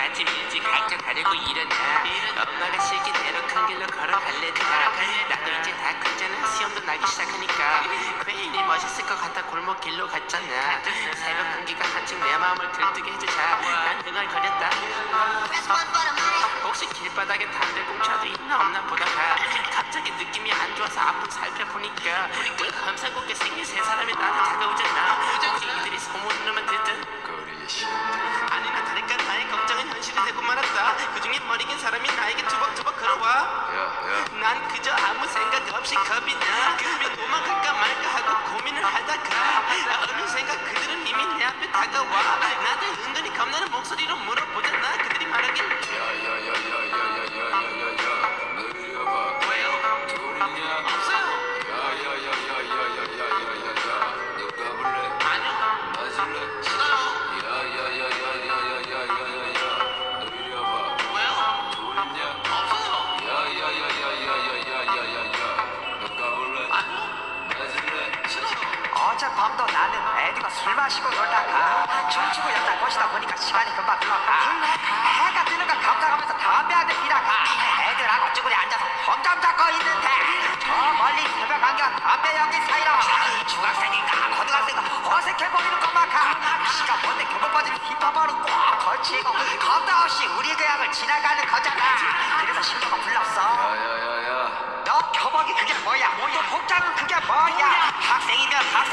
하고 일어나 엄마가 싫게 대로 큰 길로 걸어갈래다 나도 이제 다 컸잖아 수염도 나기 시작하니까 괜히 멋있을 것 같아 골목길로 갔잖아. 새벽 공기가 한층 내 마음을 들뜨게 해주자. 난 흥얼거렸다. 혹시 길바닥에 담배 공차도 있나 없나 보다가 갑자기 느낌이 안 좋아서 앞을 살펴보니까 감상곡게 생긴 세 사람이 나한테 다가오잖아 그중에 머리 긴 사람이 나에게 투벅투벅 걸어와. 난 그저 아무 생각 없이 겁이 나. 도망갈까 말까 하고 고민을 하다가 어느 생각 그들은 이미 내 앞에 다가와. 나도 은근 애들과 술 마시고 놀다가 춤추고 여자 곳이다 보니까 시간이 금방 흘러가 해가 뜨는 걸 감상하면서 담배 한대 피다가 애들하고 쭈그려 앉아서 hom점 잡고 있는데 저 멀리 새벽 안경 담배 연기 사이로 중학생인가 고등학생인가 어색해 보이는 것만큼 시간 뭔데 교복 바지를 힙합으로 꽉 걸치고 겁도 없이 우리 교양을 지나가는 거잖아. 그래서 신경을 불렀어. 야야야야. 너 교복이 그게 뭐야? 너 복장은 그게 뭐야? 학생이면 학생